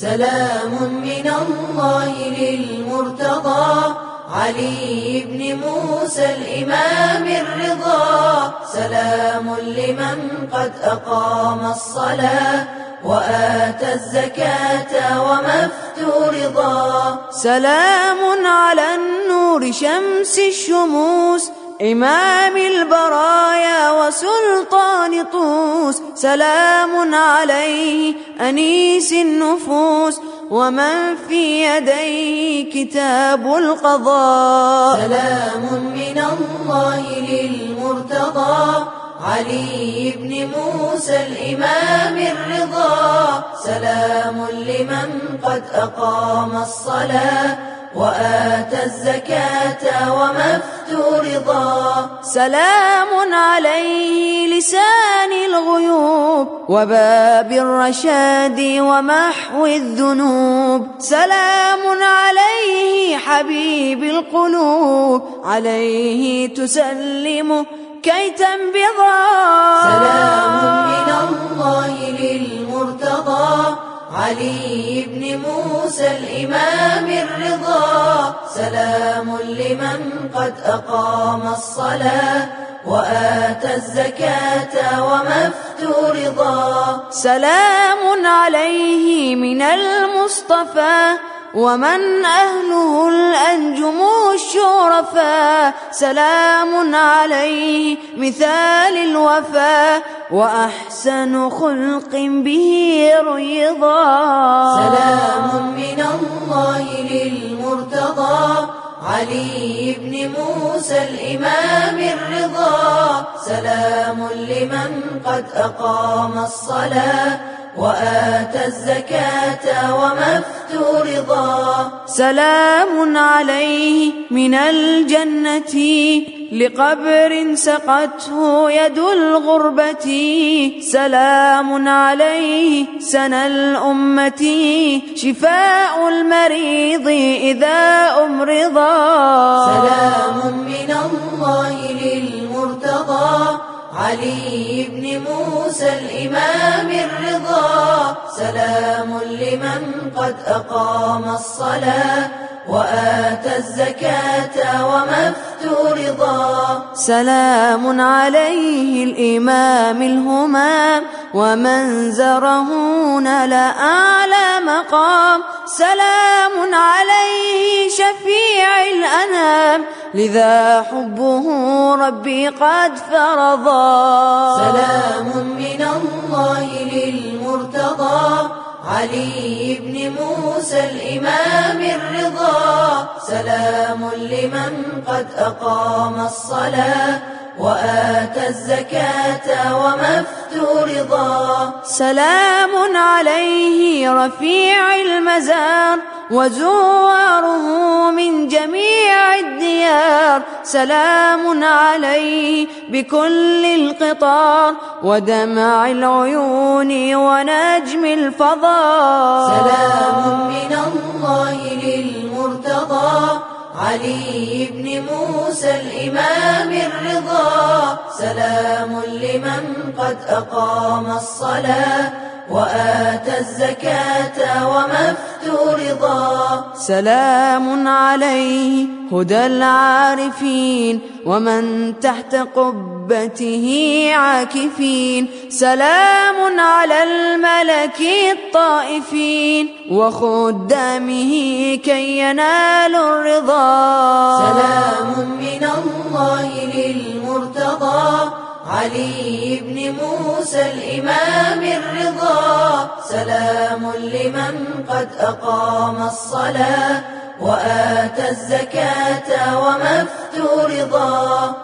سلام من الله للمرتضى علي بن موسى الإمام الرضا. سلام لمن قد أقام الصلاة وآتى الزكاة وما افترضا سلام على النور شمس الشموس إمام البرايا وسلطان طوس سلام عليه أنيس النفوس ومن في يديه كتاب القضاء. سلام من الله للمرتضى علي بن موسى الإمام الرضا. سلام لمن قد أقام الصلاة وآتى الزكاة وما افترضا سلام عليه لسان الغيوب وباب الرشاد ومحو الذنوب. سلام عليه حبيب القلوب. عليه تسلم كي تنبضا سلام من الله للمرتضى. علي بن موسى الإمام الرضا. سلام لمن قد أقام الصلاة وآتى الزكاة وما افترضا سلام عليه من المصطفى. ومن أهله الأنجم الشرفاء سلام عليه مثال الوفاء وأحسن خلق به ريضا. سلام من الله للمرتضى علي بن موسى الإمام الرضا. سلام لمن قد أقام الصلاة وآتى الزكاة وما افترضا سلام عليه من الجنة لقبر سقته يد الغربة. سلام عليه سنى الأمة. شفاء المريض إذا أمرضا. سلام من الله للمرتضى. علي بن موسى الإمام الرضا سلام لمن قد أقام الصلاة وآتى الزكاة وما افترضا سلام عليه الإمام الهمام ومن زره نال أعلى مقام. سلام عليه لذا حبه ربي قد فرضا. سلام من الله للمرتضى. علي بن موسى الإمام الرضا. سلام لمن قد أقام الصلاة وآتى الزكاة وما افترضا سلام عليه رفيع المزار. وزواره من جميع الديار سلام عليه بكل القطار ودمع العيون ونجم الفضاء. سلام من الله للمرتضى علي بن موسى الإمام الرضا. سلام لمن قد أقام الصلاة وآتى الزكاة وما افترضا سلام عليه هدى العارفين ومن تحت قبته عاكفين. سلام على الملك الطائفين وخدامه كي ينالوا الرضا. سلام من الله للمرتضى. علي بن موسى الإمام الرضا. سلام لمن قد أقام الصلاة وآتى الزكاة وما افترضا.